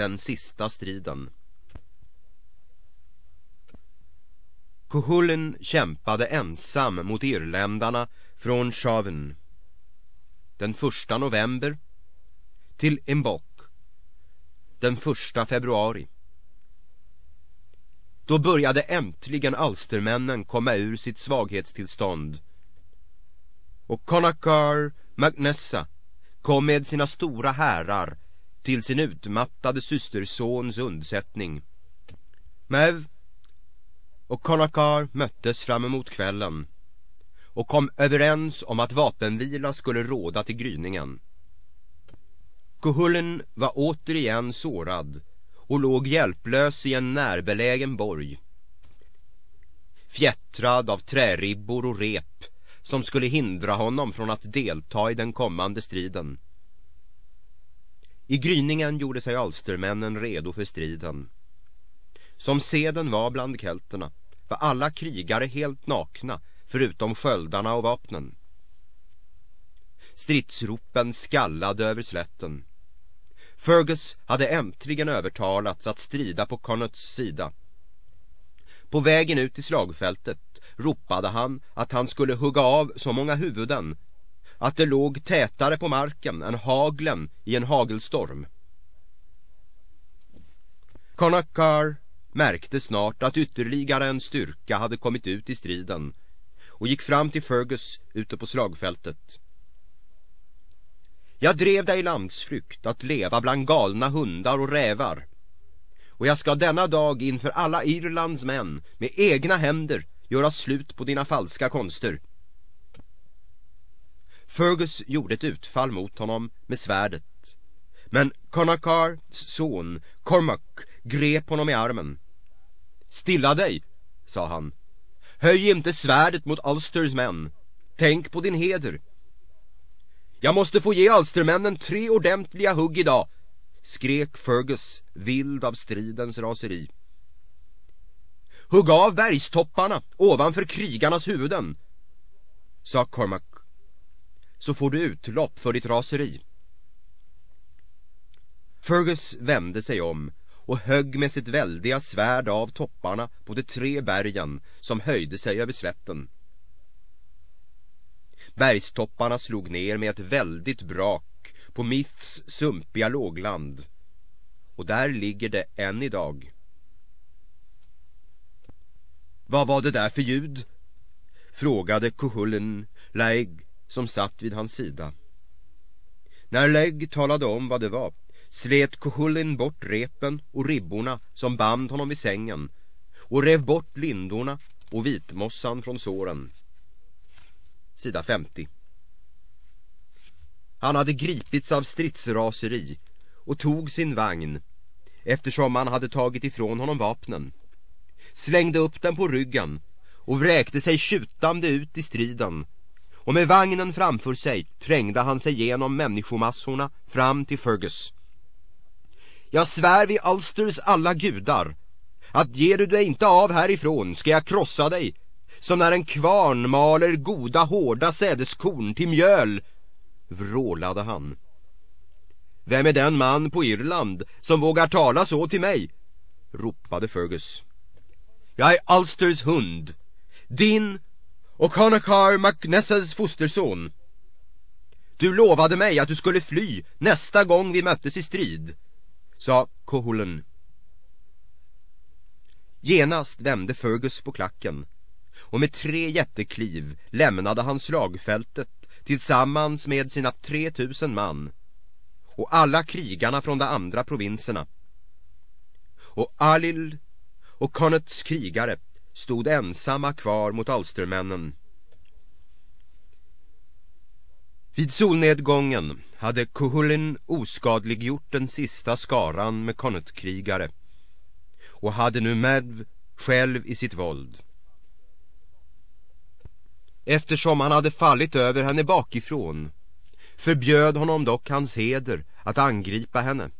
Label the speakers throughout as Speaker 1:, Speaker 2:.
Speaker 1: den sista striden. Cuchulainn kämpade ensam mot irländarna från Chauvin den första november till Mbok den första februari. Då började äntligen alstermännen komma ur sitt svaghetstillstånd och Conacar Magnessa kom med sina stora härar till sin utmattade systersons undsättning. Mev och Konakar möttes fram emot kvällen och kom överens om att vapenvila skulle råda till gryningen. Kuhullen var återigen sårad och låg hjälplös i en närbelägen borg. Fjättrad av träribbor och rep som skulle hindra honom från att delta i den kommande striden. I gryningen gjorde sig alstermännen redo för striden. Som seden var bland kelterna var alla krigare helt nakna förutom sköldarna och vapnen. Stridsropen skallade över slätten. Fergus hade äntligen övertalats att strida på Connots sida. På vägen ut i slagfältet ropade han att han skulle hugga av så många huvuden att det låg tätare på marken än haglen i en hagelstorm. Connachar märkte snart att ytterligare en styrka hade kommit ut i striden och gick fram till Fergus ute på slagfältet. Jag drev dig i landsflykt att leva bland galna hundar och rävar. Och jag ska denna dag inför alla Irlands män med egna händer göra slut på dina falska konster. Fergus gjorde ett utfall mot honom med svärdet. Men Conacars son, Cormac, grep honom i armen. Stilla dig, sa han. Höj inte svärdet mot Ulsters män. Tänk på din heder. Jag måste få ge Ulstermännen tre ordentliga hugg idag, skrek Fergus, vild av stridens raseri. Hugg av bergstopparna ovanför krigarnas huvuden, sa Cormac. Så får du utlopp för ditt raseri. Fergus vände sig om och högg med sitt väldiga svärd av topparna på de tre bergen som höjde sig över slätten. Bergstopparna slog ner med ett väldigt brak på Miths sumpiga lågland. Och där ligger det än idag. Vad var det där för ljud? Frågade Kuhullen Laeg som satt vid hans sida. När Legg talade om vad det var slet Kohullin bort repen och ribborna som band honom vid sängen och rev bort lindorna och vitmossan från såren. Sida 50 Han hade gripits av stridsraseri och tog sin vagn eftersom man hade tagit ifrån honom vapnen slängde upp den på ryggen och vräkte sig tjutande ut i striden och med vagnen framför sig trängde han sig genom människomassorna fram till Fergus. Jag svär vid Ulsters alla gudar att ger du dig inte av härifrån ska jag krossa dig som när en kvarn maler goda hårda sädeskorn till mjöl, vrålade han. Vem är den man på Irland som vågar tala så till mig? ropade Fergus. Jag är Ulsters hund, din och Conachar MacNessas fosterson. Du lovade mig att du skulle fly nästa gång vi möttes i strid, sa Kohulen. Genast vände Fergus på klacken och med tre jättekliv lämnade han slagfältet tillsammans med sina 3000 man och alla krigarna från de andra provinserna. Och Alil och Connets krigare stod ensamma kvar mot alstermännen. Vid solnedgången hade Kuhulin oskadliggjort den sista skaran med Connaught-krigare och hade nu Medv själv i sitt våld. Eftersom han hade fallit över henne bakifrån förbjöd honom dock hans heder att angripa henne.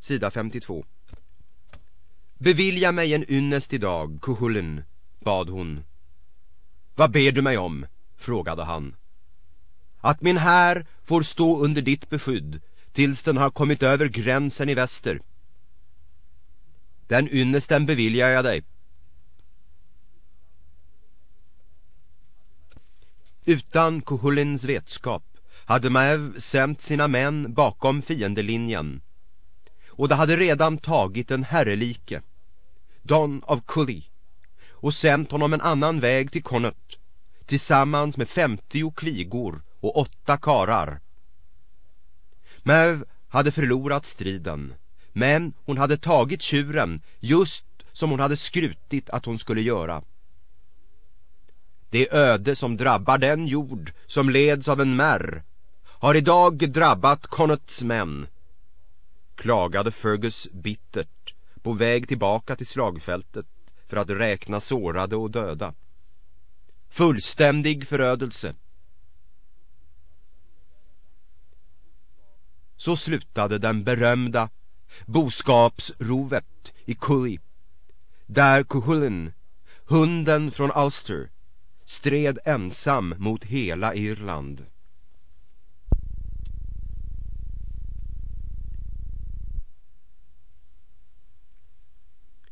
Speaker 1: Sida 52 Bevilja mig en ynnest idag, Kuhullen, bad hon. Vad ber du mig om? frågade han. Att min här får stå under ditt beskydd tills den har kommit över gränsen i väster. Den ynnesten beviljar jag dig. Utan Kuhulins vetskap hade Maev sänt sina män bakom fiendelinjen och det hade redan tagit en herrelike, Don av Cully och sänt honom en annan väg till Connaught tillsammans med 50 kvigor och åtta karar. Maev hade förlorat striden, men hon hade tagit tjuren just som hon hade skrutit att hon skulle göra. Det öde som drabbar den jord som leds av en märr har idag drabbat Connaughts män, klagade Fergus bittert på väg tillbaka till slagfältet för att räkna sårade och döda. Fullständig förödelse. Så slutade den berömda boskapsrovet i Cully, där Cuchulainn, hunden från Ulster, stred ensam mot hela Irland.